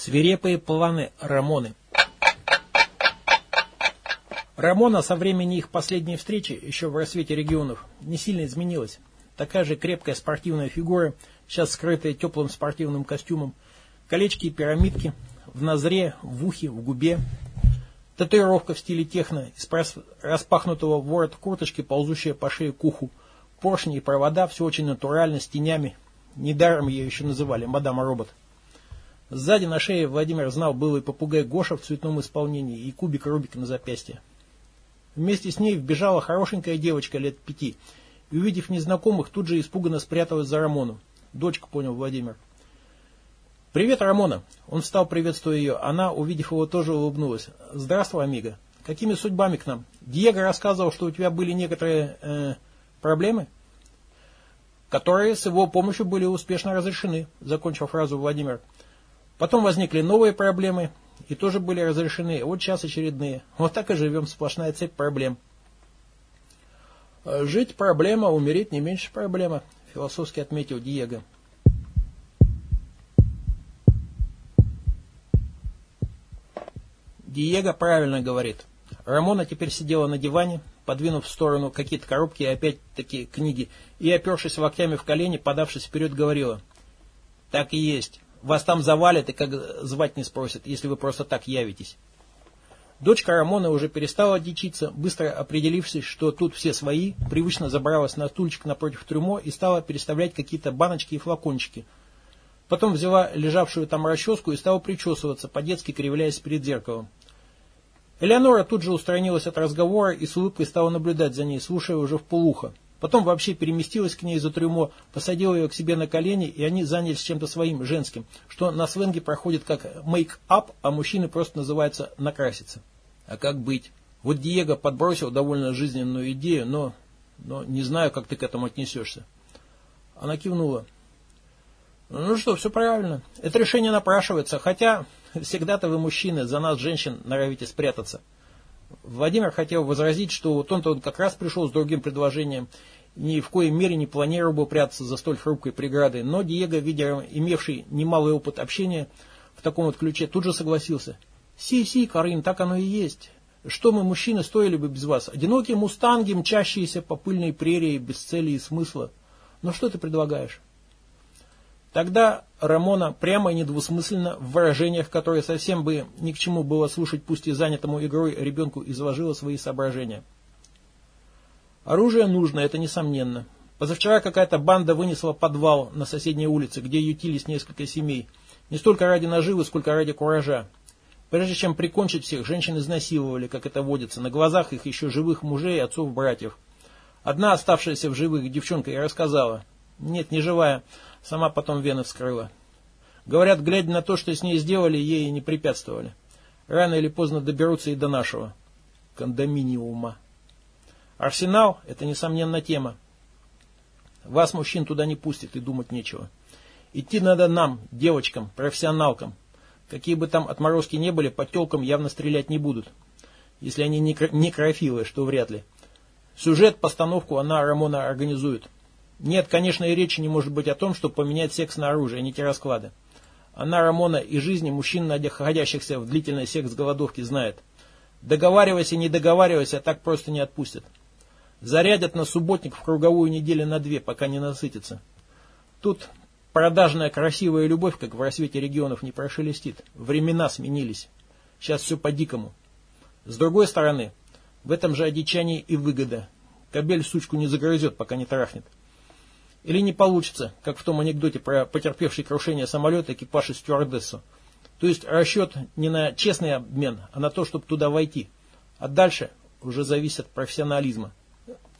Свирепые планы Рамоны. Рамона со времени их последней встречи, еще в рассвете регионов, не сильно изменилась. Такая же крепкая спортивная фигура, сейчас скрытая теплым спортивным костюмом, колечки и пирамидки, в нозре, в ухе, в губе, татуировка в стиле техно, из распахнутого ворот курточки, ползущая по шее к уху, поршни и провода, все очень натурально, с тенями. Недаром ее еще называли мадам робот. Сзади на шее Владимир знал был и попугай Гоша в цветном исполнении, и кубик Рубик на запястье. Вместе с ней вбежала хорошенькая девочка лет пяти, и, увидев незнакомых, тут же испуганно спряталась за Рамону. Дочка, понял Владимир. «Привет, Рамона!» Он встал, приветствуя ее. Она, увидев его, тоже улыбнулась. «Здравствуй, Амиго. Какими судьбами к нам? Диего рассказывал, что у тебя были некоторые э, проблемы?» «Которые с его помощью были успешно разрешены», закончил фразу Владимир. Потом возникли новые проблемы и тоже были разрешены. Вот сейчас очередные. Вот так и живем, сплошная цепь проблем. Жить проблема, умереть не меньше проблема, философски отметил Диего. Диего правильно говорит. Рамона теперь сидела на диване, подвинув в сторону какие-то коробки и опять-таки книги, и, опершись локтями в колени, подавшись вперед, говорила. Так и есть. Вас там завалят и как звать не спросят, если вы просто так явитесь. Дочка Рамона уже перестала дичиться, быстро определившись, что тут все свои, привычно забралась на стульчик напротив трюмо и стала переставлять какие-то баночки и флакончики. Потом взяла лежавшую там расческу и стала причесываться, по-детски кривляясь перед зеркалом. Элеонора тут же устранилась от разговора и с улыбкой стала наблюдать за ней, слушая уже в полухо. Потом вообще переместилась к ней за трюмо, посадила ее к себе на колени, и они занялись чем-то своим, женским, что на сленге проходит как make-up, а мужчины просто называются накраситься. А как быть? Вот Диего подбросил довольно жизненную идею, но, но не знаю, как ты к этому отнесешься. Она кивнула. Ну что, все правильно. Это решение напрашивается, хотя всегда-то вы, мужчины, за нас, женщин, норовите спрятаться. Владимир хотел возразить, что вот он-то он как раз пришел с другим предложением, ни в коей мере не планировал бы прятаться за столь хрупкой преградой, но Диего, видя имевший немалый опыт общения в таком вот ключе, тут же согласился. «Си-си, Карин, так оно и есть. Что мы, мужчины, стоили бы без вас? Одинокие мустанги, мчащиеся по пыльной прерии, без цели и смысла. Но что ты предлагаешь?» Тогда Рамона прямо и недвусмысленно, в выражениях, которые совсем бы ни к чему было слушать, пусть и занятому игрой ребенку, изложила свои соображения. Оружие нужно, это несомненно. Позавчера какая-то банда вынесла подвал на соседней улице, где ютились несколько семей. Не столько ради наживы, сколько ради куража. Прежде чем прикончить всех, женщин изнасиловали, как это водится, на глазах их еще живых мужей и отцов-братьев. Одна оставшаяся в живых девчонка и рассказала. Нет, не живая. Сама потом вены вскрыла. Говорят, глядя на то, что с ней сделали, ей не препятствовали. Рано или поздно доберутся и до нашего кондоминиума. Арсенал – это, несомненно, тема. Вас, мужчин, туда не пустят и думать нечего. Идти надо нам, девочкам, профессионалкам. Какие бы там отморозки не были, по телкам явно стрелять не будут. Если они не некрофилы, что вряд ли. Сюжет, постановку она, Рамона, организует. Нет, конечно, и речи не может быть о том, чтобы поменять секс на оружие, а не те расклады. Она, Рамона, и жизни мужчин, находящихся в длительной секс-голодовке, знает. Договаривайся, не договаривайся, так просто не отпустят. Зарядят на субботник в круговую неделю на две, пока не насытятся. Тут продажная красивая любовь, как в рассвете регионов, не прошелестит. Времена сменились. Сейчас все по-дикому. С другой стороны, в этом же одичании и выгода. Кобель сучку не загрызет, пока не трахнет. Или не получится, как в том анекдоте про потерпевший крушение самолета экипаж и стюардессу. То есть расчет не на честный обмен, а на то, чтобы туда войти. А дальше уже зависит от профессионализма.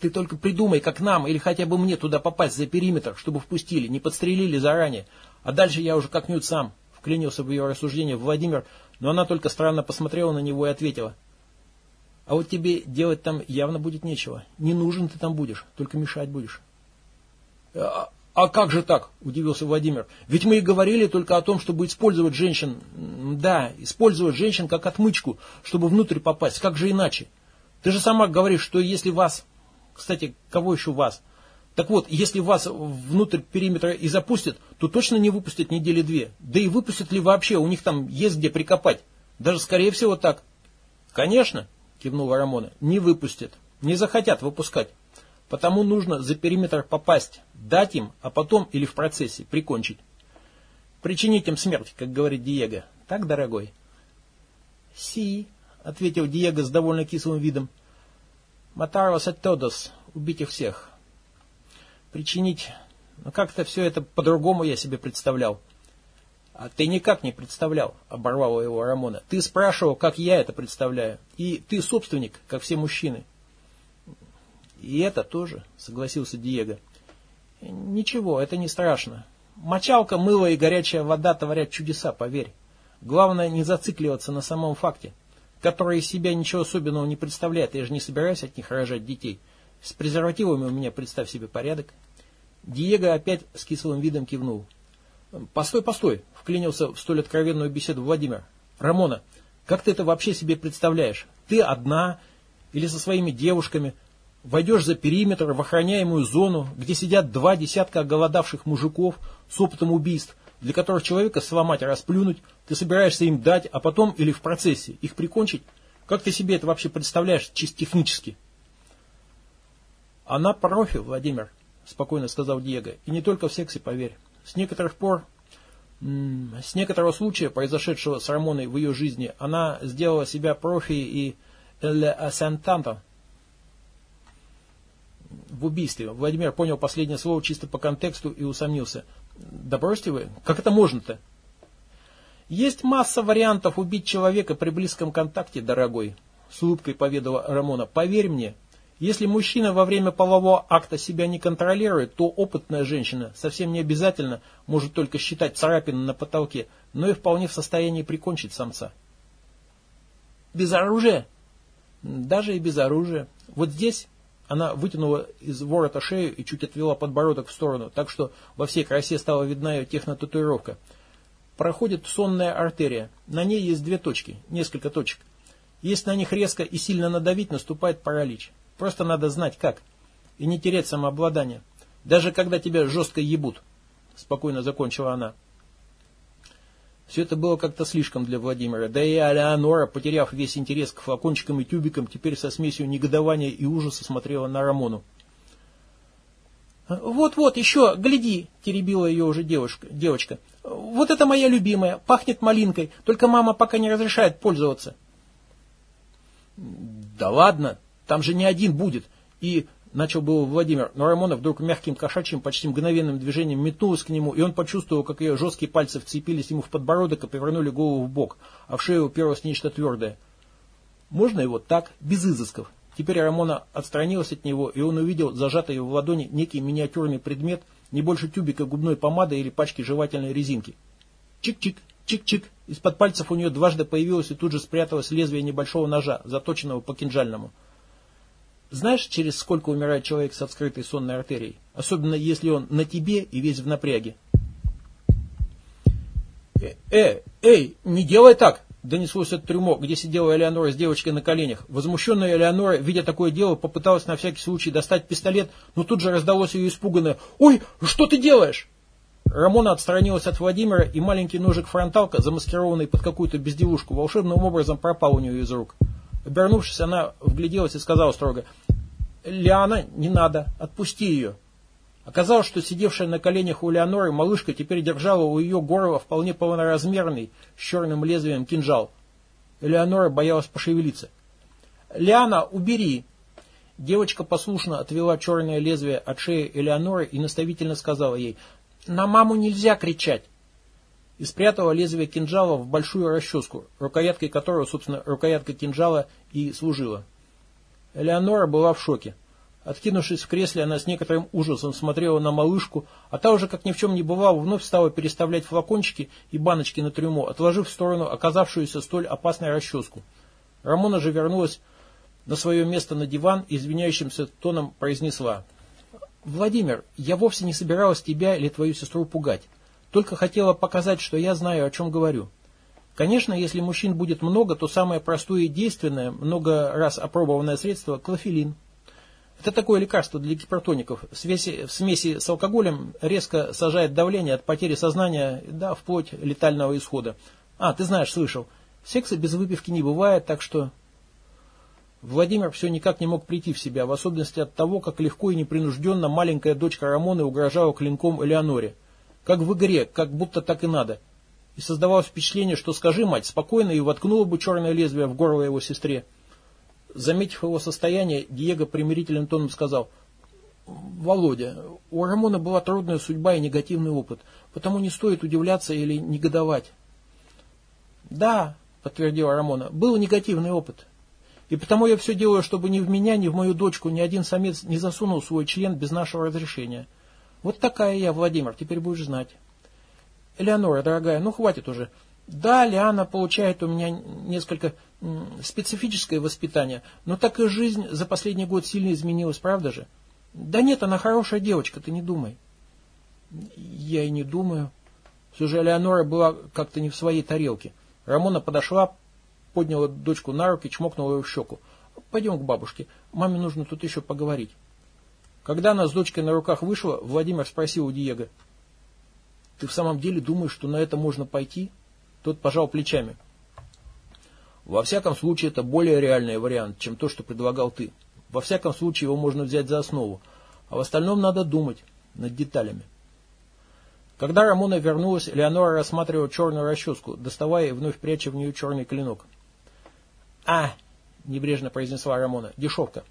Ты только придумай, как нам или хотя бы мне туда попасть за периметр, чтобы впустили, не подстрелили заранее. А дальше я уже как-нибудь сам. Вклинился в ее рассуждение Владимир, но она только странно посмотрела на него и ответила. А вот тебе делать там явно будет нечего. Не нужен ты там будешь, только мешать будешь. А, а как же так? Удивился Владимир. Ведь мы и говорили только о том, чтобы использовать женщин. Да, использовать женщин как отмычку, чтобы внутрь попасть. Как же иначе? Ты же сама говоришь, что если вас... Кстати, кого еще вас? Так вот, если вас внутрь периметра и запустят, то точно не выпустят недели две. Да и выпустят ли вообще, у них там есть где прикопать. Даже скорее всего так. Конечно, кивнула Рамона, не выпустят. Не захотят выпускать. Потому нужно за периметр попасть, дать им, а потом или в процессе прикончить. Причинить им смерть, как говорит Диего. Так, дорогой? Си, ответил Диего с довольно кислым видом. Матарос et todos, убить их всех. Причинить... Ну, как-то все это по-другому я себе представлял. А ты никак не представлял, оборвала его Рамона. Ты спрашивал, как я это представляю. И ты собственник, как все мужчины. И это тоже, согласился Диего. Ничего, это не страшно. Мочалка, мыло и горячая вода творят чудеса, поверь. Главное не зацикливаться на самом факте, который из себя ничего особенного не представляет. Я же не собираюсь от них рожать детей. С презервативами у меня, представь себе, порядок. Диего опять с кислым видом кивнул. «Постой, постой!» — вклинился в столь откровенную беседу Владимир. «Рамона, как ты это вообще себе представляешь? Ты одна или со своими девушками войдешь за периметр в охраняемую зону, где сидят два десятка оголодавших мужиков с опытом убийств, для которых человека сломать, расплюнуть, ты собираешься им дать, а потом или в процессе их прикончить? Как ты себе это вообще представляешь чисто технически?» «Она профи, Владимир», — спокойно сказал Диего, — «и не только в сексе, поверь. С некоторых пор, с некоторого случая, произошедшего с Рамоной в ее жизни, она сделала себя профи и эле асентанто в убийстве. Владимир понял последнее слово чисто по контексту и усомнился. Да бросьте вы, как это можно-то? Есть масса вариантов убить человека при близком контакте, дорогой, с улыбкой поведала Рамона. Поверь мне, если мужчина во время полового акта себя не контролирует, то опытная женщина совсем не обязательно может только считать царапины на потолке, но и вполне в состоянии прикончить самца. Без оружия? Даже и без оружия. Вот здесь она вытянула из ворота шею и чуть отвела подбородок в сторону, так что во всей красе стала видна ее технотатуировка. Проходит сонная артерия. На ней есть две точки, несколько точек. Если на них резко и сильно надавить, наступает паралич. Просто надо знать как. И не терять самообладание. Даже когда тебя жестко ебут. Спокойно закончила она. Все это было как-то слишком для Владимира. Да и Алеонора, потеряв весь интерес к флакончикам и тюбикам, теперь со смесью негодования и ужаса смотрела на Рамону. «Вот-вот, еще, гляди!» – теребила ее уже девушка, девочка. «Вот это моя любимая, пахнет малинкой, только мама пока не разрешает пользоваться». «Да ладно!» Там же не один будет. И начал был Владимир, но Рамона вдруг мягким кошачьим, почти мгновенным движением метнулась к нему, и он почувствовал, как ее жесткие пальцы вцепились ему в подбородок и повернули голову в бок, а в шею уперлось нечто твердое. Можно его так, без изысков. Теперь Рамона отстранилась от него, и он увидел зажатый в ладони некий миниатюрный предмет, не больше тюбика губной помады или пачки жевательной резинки. Чик-чик, чик-чик. Из-под пальцев у нее дважды появилось и тут же спряталось лезвие небольшого ножа, заточенного по кинжальному. Знаешь, через сколько умирает человек с открытой сонной артерией? Особенно если он на тебе и весь в напряге. «Э, э эй, не делай так!» Донеслось от трюмо, где сидела Элеонора с девочкой на коленях. Возмущенная Элеонора, видя такое дело, попыталась на всякий случай достать пистолет, но тут же раздалось ее испуганное «Ой, что ты делаешь?» Рамона отстранилась от Владимира, и маленький ножик фронталка, замаскированный под какую-то безделушку, волшебным образом пропал у нее из рук. Обернувшись, она вгляделась и сказала строго, «Лиана, не надо, отпусти ее». Оказалось, что сидевшая на коленях у Леоноры малышка теперь держала у ее горла вполне полноразмерный с черным лезвием кинжал. Леонора боялась пошевелиться. «Лиана, убери!» Девочка послушно отвела черное лезвие от шеи Элеоноры и наставительно сказала ей, «На маму нельзя кричать!» И спрятала лезвие кинжала в большую расческу, рукояткой которого, собственно, рукоятка кинжала и служила. Элеонора была в шоке. Откинувшись в кресле, она с некоторым ужасом смотрела на малышку, а та уже, как ни в чем не бывало, вновь стала переставлять флакончики и баночки на трюмо, отложив в сторону оказавшуюся столь опасной расческу. Рамона же вернулась на свое место на диван и извиняющимся тоном произнесла. «Владимир, я вовсе не собиралась тебя или твою сестру пугать. Только хотела показать, что я знаю, о чем говорю. Конечно, если мужчин будет много, то самое простое и действенное, много раз опробованное средство – клофелин. Это такое лекарство для гипертоников. В смеси, в смеси с алкоголем резко сажает давление от потери сознания, да, вплоть летального исхода. А, ты знаешь, слышал. Секса без выпивки не бывает, так что... Владимир все никак не мог прийти в себя, в особенности от того, как легко и непринужденно маленькая дочка Рамоны угрожала клинком Элеоноре. Как в игре, как будто так и надо. И создавалось впечатление, что скажи, мать, спокойно и воткнула бы черное лезвие в горло его сестре. Заметив его состояние, Диего примирительным тоном сказал, «Володя, у Рамона была трудная судьба и негативный опыт, потому не стоит удивляться или негодовать». «Да», — подтвердила Рамона, — «был негативный опыт. И потому я все делаю, чтобы ни в меня, ни в мою дочку ни один самец не засунул свой член без нашего разрешения. Вот такая я, Владимир, теперь будешь знать. Элеонора, дорогая, ну хватит уже. Да, Лиана получает у меня несколько специфическое воспитание, но так и жизнь за последний год сильно изменилась, правда же? Да нет, она хорошая девочка, ты не думай. Я и не думаю. Все же Элеонора была как-то не в своей тарелке. Рамона подошла, подняла дочку на руки, чмокнула ее в щеку. «Пойдем к бабушке, маме нужно тут еще поговорить». Когда она с дочкой на руках вышла, Владимир спросил у Диего. «Ты в самом деле думаешь, что на это можно пойти?» Тот пожал плечами. «Во всяком случае, это более реальный вариант, чем то, что предлагал ты. Во всяком случае, его можно взять за основу. А в остальном надо думать над деталями». Когда Рамона вернулась, Леонора рассматривала черную расческу, доставая и вновь пряча в нее черный клинок. «А!» – небрежно произнесла Рамона. «Дешевка.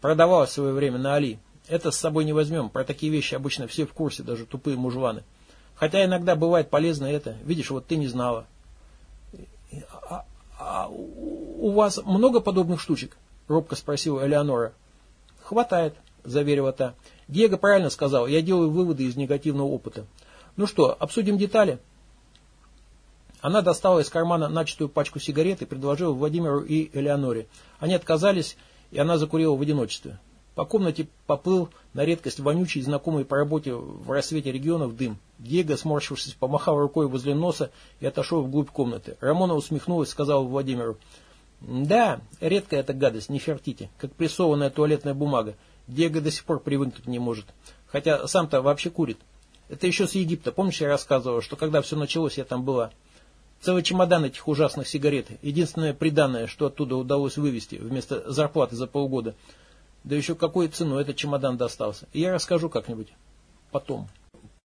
Продавалась в свое время на Али. Это с собой не возьмем. Про такие вещи обычно все в курсе, даже тупые мужланы. Хотя иногда бывает полезно это. Видишь, вот ты не знала». «А, а у вас много подобных штучек?» – робко спросила Элеонора. «Хватает», – заверила та. «Диего правильно сказал. Я делаю выводы из негативного опыта. Ну что, обсудим детали?» Она достала из кармана начатую пачку сигарет и предложила Владимиру и Элеоноре. Они отказались, и она закурила в одиночестве. По комнате поплыл на редкость вонючий, знакомый по работе в рассвете регионов дым. Диего, сморщившись, помахал рукой возле носа и отошел вглубь комнаты. Рамона усмехнулась, сказала Владимиру. «Да, редкая эта гадость, не фертите, как прессованная туалетная бумага. Диего до сих пор привыкнуть не может. Хотя сам-то вообще курит. Это еще с Египта. Помнишь, я рассказывал, что когда все началось, я там была?» Целый чемодан этих ужасных сигарет. Единственное приданное, что оттуда удалось вывести вместо зарплаты за полгода. Да еще какой ценой этот чемодан достался. И я расскажу как-нибудь. Потом.